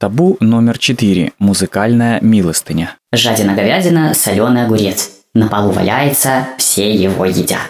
Табу номер четыре. Музыкальная милостыня. Жадина говядина, соленый огурец. На полу валяется, все его едят.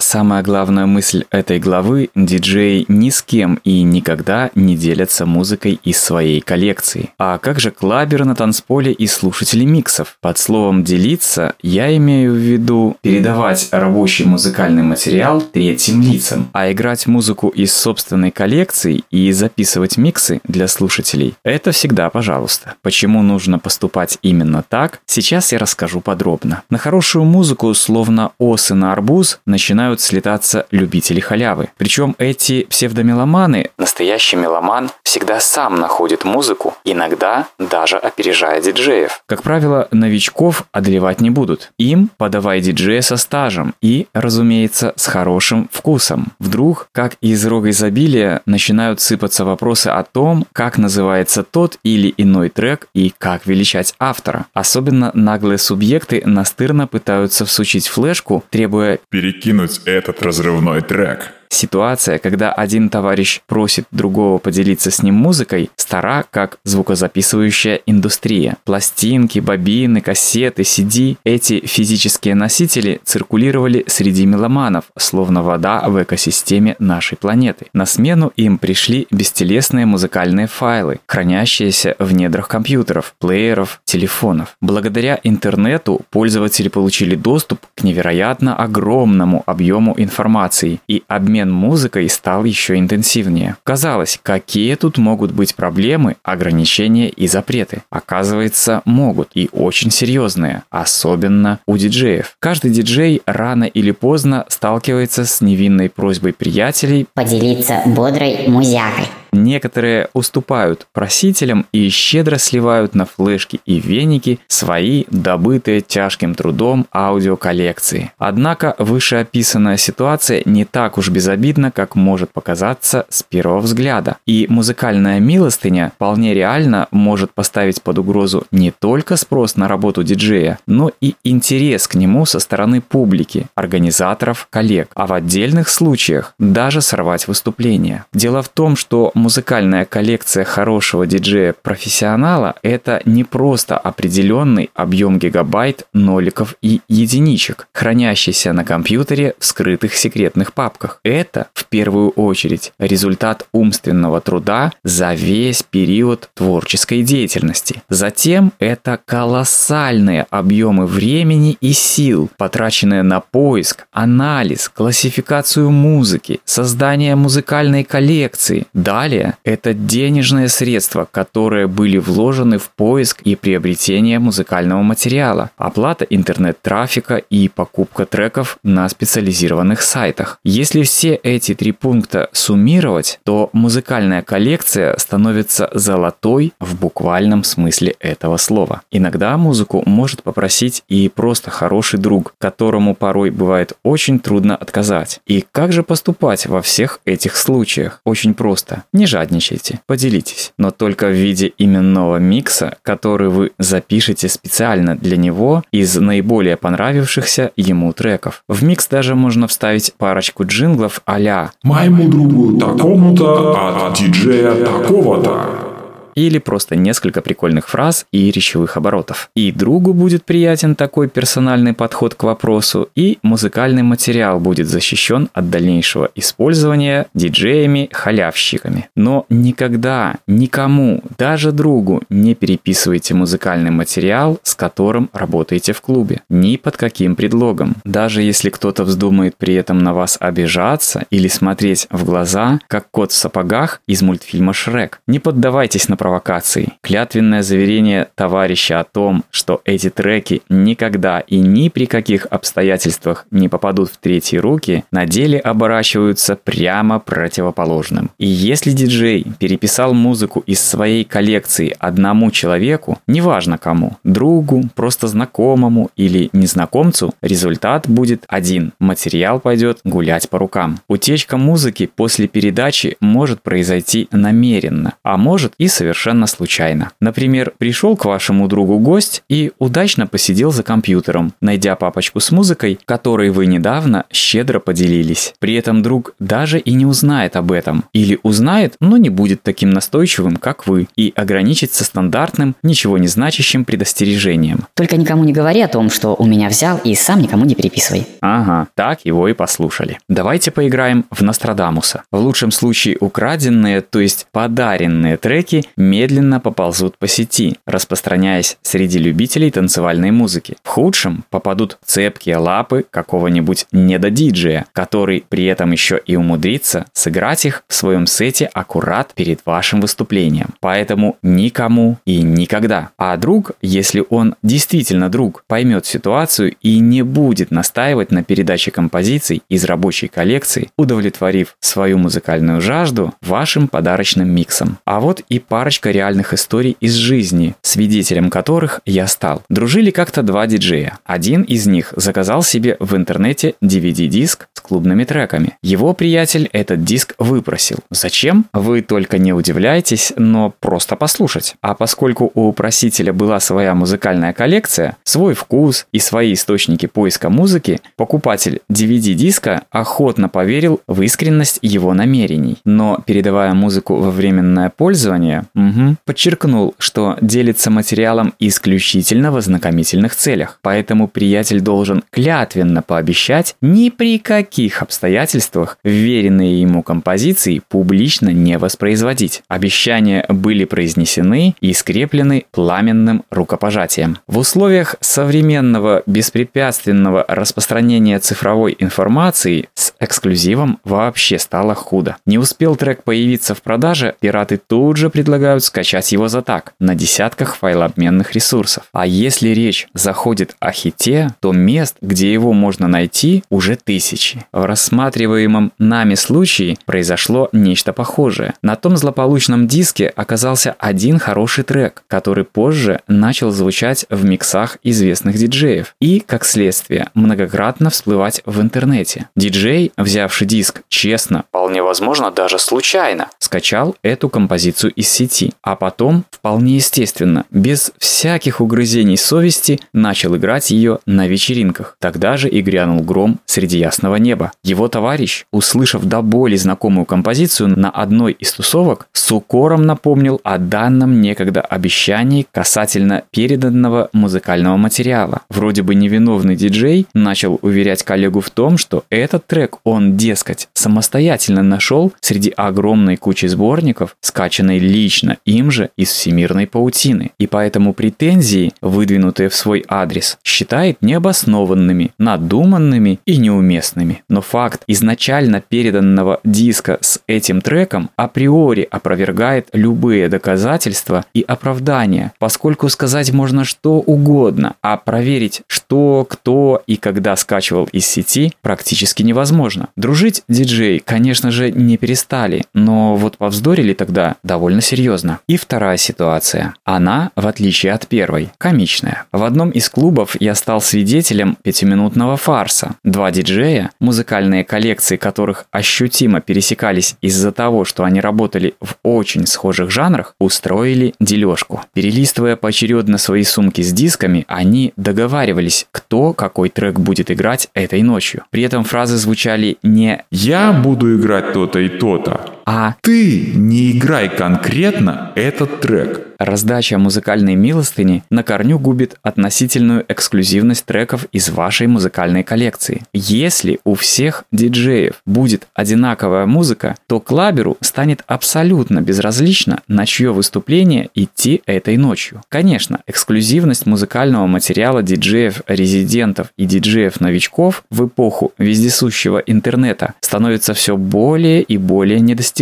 Самая главная мысль этой главы – диджеи ни с кем и никогда не делятся музыкой из своей коллекции. А как же клаберы на танцполе и слушатели миксов? Под словом «делиться» я имею в виду передавать рабочий музыкальный материал третьим лицам, а играть музыку из собственной коллекции и записывать миксы для слушателей – это всегда пожалуйста. Почему нужно поступать именно так, сейчас я расскажу подробно. На хорошую музыку, словно осы на арбуз, начинают начинают слетаться любители халявы. Причем эти псевдомеломаны, настоящий меломан, всегда сам находит музыку, иногда даже опережая диджеев. Как правило, новичков одолевать не будут. Им подавай диджея со стажем и, разумеется, с хорошим вкусом. Вдруг, как из рога изобилия, начинают сыпаться вопросы о том, как называется тот или иной трек и как величать автора. Особенно наглые субъекты настырно пытаются всучить флешку, требуя перекинуть этот разрывной трек. Ситуация, когда один товарищ просит другого поделиться с ним музыкой, стара как звукозаписывающая индустрия. Пластинки, бобины, кассеты, CD – эти физические носители циркулировали среди меломанов, словно вода в экосистеме нашей планеты. На смену им пришли бестелесные музыкальные файлы, хранящиеся в недрах компьютеров, плееров, телефонов. Благодаря интернету пользователи получили доступ к невероятно огромному объему информации и обмен обмен музыкой стал еще интенсивнее. Казалось, какие тут могут быть проблемы, ограничения и запреты? Оказывается, могут и очень серьезные, особенно у диджеев. Каждый диджей рано или поздно сталкивается с невинной просьбой приятелей поделиться бодрой музякой. Некоторые уступают просителям и щедро сливают на флешки и веники свои добытые тяжким трудом аудиоколлекции. Однако вышеописанная ситуация не так уж безобидна, как может показаться с первого взгляда. И музыкальная милостыня вполне реально может поставить под угрозу не только спрос на работу диджея, но и интерес к нему со стороны публики, организаторов, коллег, а в отдельных случаях даже сорвать выступление. Дело в том, что музыкальная коллекция хорошего диджея-профессионала – это не просто определенный объем гигабайт, ноликов и единичек, хранящийся на компьютере в скрытых секретных папках. Это, в первую очередь, результат умственного труда за весь период творческой деятельности. Затем это колоссальные объемы времени и сил, потраченные на поиск, анализ, классификацию музыки, создание музыкальной коллекции. Далее Далее – это денежные средства, которые были вложены в поиск и приобретение музыкального материала, оплата интернет-трафика и покупка треков на специализированных сайтах. Если все эти три пункта суммировать, то музыкальная коллекция становится золотой в буквальном смысле этого слова. Иногда музыку может попросить и просто хороший друг, которому порой бывает очень трудно отказать. И как же поступать во всех этих случаях? Очень просто. Не жадничайте, поделитесь, но только в виде именного микса, который вы запишете специально для него из наиболее понравившихся ему треков. В микс даже можно вставить парочку джинглов а-ля «Моему другу такому-то от диджея такого-то» или просто несколько прикольных фраз и речевых оборотов. И другу будет приятен такой персональный подход к вопросу, и музыкальный материал будет защищен от дальнейшего использования диджеями-халявщиками. Но никогда никому, даже другу, не переписывайте музыкальный материал, с которым работаете в клубе. Ни под каким предлогом. Даже если кто-то вздумает при этом на вас обижаться или смотреть в глаза, как кот в сапогах из мультфильма «Шрек». Не поддавайтесь на провокаций. Клятвенное заверение товарища о том, что эти треки никогда и ни при каких обстоятельствах не попадут в третьи руки, на деле оборачиваются прямо противоположным. И если диджей переписал музыку из своей коллекции одному человеку, неважно кому, другу, просто знакомому или незнакомцу, результат будет один. Материал пойдет гулять по рукам. Утечка музыки после передачи может произойти намеренно, а может и совершенно совершенно случайно. Например, пришел к вашему другу гость и удачно посидел за компьютером, найдя папочку с музыкой, которой вы недавно щедро поделились. При этом друг даже и не узнает об этом. Или узнает, но не будет таким настойчивым, как вы, и ограничится стандартным, ничего не значащим предостережением. Только никому не говори о том, что у меня взял, и сам никому не переписывай. Ага, так его и послушали. Давайте поиграем в Нострадамуса. В лучшем случае украденные, то есть подаренные треки медленно поползут по сети, распространяясь среди любителей танцевальной музыки. В худшем попадут цепкие лапы какого-нибудь недодиджея, который при этом еще и умудрится сыграть их в своем сете аккурат перед вашим выступлением. Поэтому никому и никогда. А друг, если он действительно друг, поймет ситуацию и не будет настаивать на передаче композиций из рабочей коллекции, удовлетворив свою музыкальную жажду вашим подарочным миксом. А вот и парочка реальных историй из жизни, свидетелем которых я стал. Дружили как-то два диджея. Один из них заказал себе в интернете DVD-диск клубными треками. Его приятель этот диск выпросил. Зачем? Вы только не удивляйтесь, но просто послушать. А поскольку у просителя была своя музыкальная коллекция, свой вкус и свои источники поиска музыки, покупатель DVD-диска охотно поверил в искренность его намерений. Но, передавая музыку во временное пользование, угу, подчеркнул, что делится материалом исключительно в ознакомительных целях. Поэтому приятель должен клятвенно пообещать ни при каких обстоятельствах вверенные ему композиции публично не воспроизводить. Обещания были произнесены и скреплены пламенным рукопожатием. В условиях современного беспрепятственного распространения цифровой информации с эксклюзивом вообще стало худо. Не успел трек появиться в продаже, пираты тут же предлагают скачать его за так, на десятках файлообменных ресурсов. А если речь заходит о хите, то мест, где его можно найти, уже тысячи. В рассматриваемом нами случае произошло нечто похожее. На том злополучном диске оказался один хороший трек, который позже начал звучать в миксах известных диджеев и, как следствие, многократно всплывать в интернете. Диджей, взявший диск честно, вполне возможно даже случайно, скачал эту композицию из сети, а потом, вполне естественно, без всяких угрызений совести, начал играть ее на вечеринках. Тогда же и грянул гром среди ясного неба. Его товарищ, услышав до боли знакомую композицию на одной из тусовок, с укором напомнил о данном некогда обещании касательно переданного музыкального материала. Вроде бы невиновный диджей начал уверять коллегу в том, что этот трек он, дескать, самостоятельно нашел среди огромной кучи сборников, скачанной лично им же из всемирной паутины. И поэтому претензии, выдвинутые в свой адрес, считает необоснованными, надуманными и неуместными. Но факт изначально переданного диска с этим треком априори опровергает любые доказательства и оправдания, поскольку сказать можно что угодно, а проверить, что, кто и когда скачивал из сети, практически невозможно. Дружить диджей, конечно же, не перестали, но вот повздорили тогда довольно серьезно. И вторая ситуация. Она, в отличие от первой, комичная. В одном из клубов я стал свидетелем пятиминутного фарса. Два диджея, музыкальные коллекции которых ощутимо пересекались из-за того, что они работали в очень схожих жанрах, устроили дележку. Перелистывая поочередно свои сумки с дисками, они договаривались, кто какой трек будет играть этой ночью. При этом фразы звучали не «Я буду играть то-то и то-то», а «Ты не играй конкретно этот трек». Раздача музыкальной милостыни на корню губит относительную эксклюзивность треков из вашей музыкальной коллекции. Если у всех диджеев будет одинаковая музыка, то клаберу станет абсолютно безразлично, на чье выступление идти этой ночью. Конечно, эксклюзивность музыкального материала диджеев-резидентов и диджеев-новичков в эпоху вездесущего интернета становится все более и более недостижимой.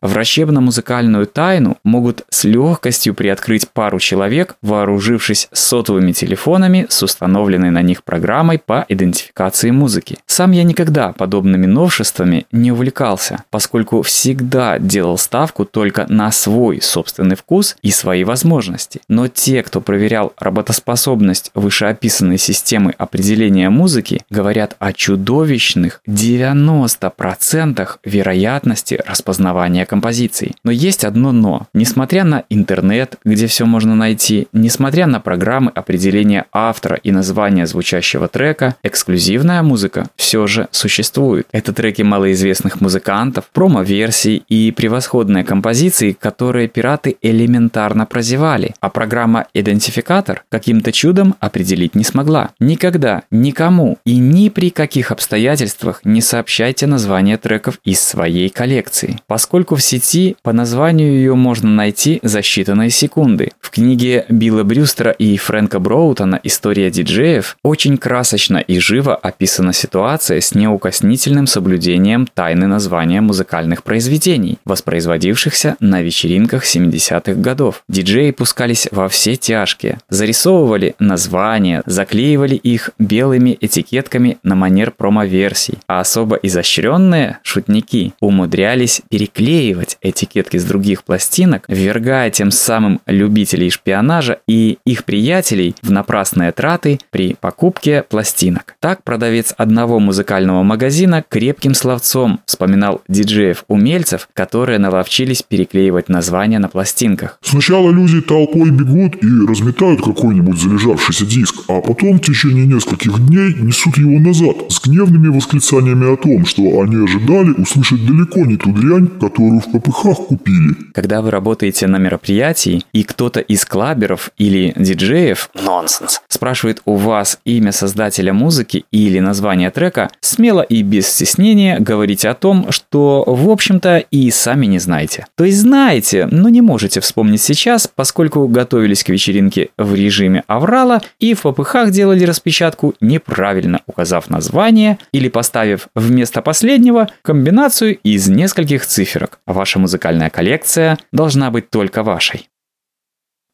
Врачебно-музыкальную тайну могут с легкостью приоткрыть пару человек, вооружившись сотовыми телефонами с установленной на них программой по идентификации музыки. Сам я никогда подобными новшествами не увлекался, поскольку всегда делал ставку только на свой собственный вкус и свои возможности. Но те, кто проверял работоспособность вышеописанной системы определения музыки, говорят о чудовищных 90% вероятности распознавания композиций. Но есть одно но. Несмотря на интернет, где все можно найти, несмотря на программы определения автора и названия звучащего трека, эксклюзивная музыка все же существует. Это треки малоизвестных музыкантов, промо-версии и превосходные композиции, которые пираты элементарно прозевали, а программа «Идентификатор» каким-то чудом определить не смогла. Никогда, никому и ни при каких обстоятельствах не сообщайте название треков из своей коллекции, поскольку в сети по названию ее можно найти за считанные секунды. В книге Билла Брюстера и Фрэнка Броутона «История диджеев» очень красочно и живо описана ситуация с неукоснительным соблюдением тайны названия музыкальных произведений, воспроизводившихся на вечеринках 70-х годов. Диджеи пускались во все тяжкие, зарисовывали названия, заклеивали их белыми этикетками на манер промо-версий, а особо изощренные шутники умудрялись переклеивать этикетки с других пластинок, ввергая тем самым любителей шпионажа и их приятелей в напрасные траты при покупке пластинок. Так продавец одного музыкального магазина крепким словцом вспоминал диджеев-умельцев, которые наловчились переклеивать названия на пластинках. Сначала люди толпой бегут и разметают какой-нибудь залежавшийся диск, а потом в течение нескольких дней несут его назад с гневными восклицаниями о том, что они ожидали услышать далеко не ту дрянь, которую в попыхах купили. Когда вы работаете на мероприятии, и кто-то из клаберов или диджеев нонсенс спрашивает у вас имя создателя музыки или название трека, смело и без стеснения говорите о том, что в общем-то и сами не знаете. То есть знаете, но не можете вспомнить сейчас, поскольку готовились к вечеринке в режиме аврала и в попыхах делали распечатку, неправильно указав название или поставив вместо последнего комбинацию из нескольких циферок. Ваша музыкальная коллекция должна быть только вашей.